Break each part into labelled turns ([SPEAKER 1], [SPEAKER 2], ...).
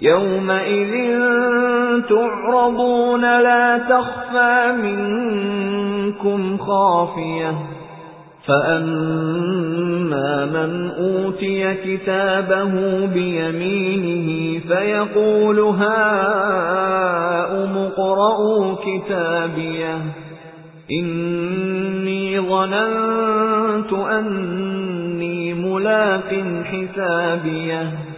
[SPEAKER 1] يَوْمَئِذٍ تُعْرَضُونَ لَا تَخْفَى مِنكُمْ خَافِيَةٌ فَأَمَّا مَنْ أُوتِيَ كِتَابَهُ بِيَمِينِهِ فَيَقُولُ هَاؤُمُ اقْرَءُوا كِتَابِيَهْ إِنِّي ظَنَنتُ أَنِّي مُلَاقٍ حِسَابِيَهْ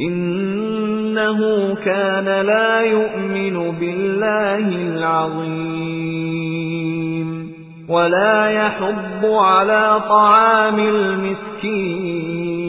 [SPEAKER 1] إِنَّهُ كَانَ لَا يُؤْمِنُ بِاللَّهِ الْعَظِيمِ وَلَا يَحُضُّ عَلَى طَعَامِ الْمِسْكِينِ.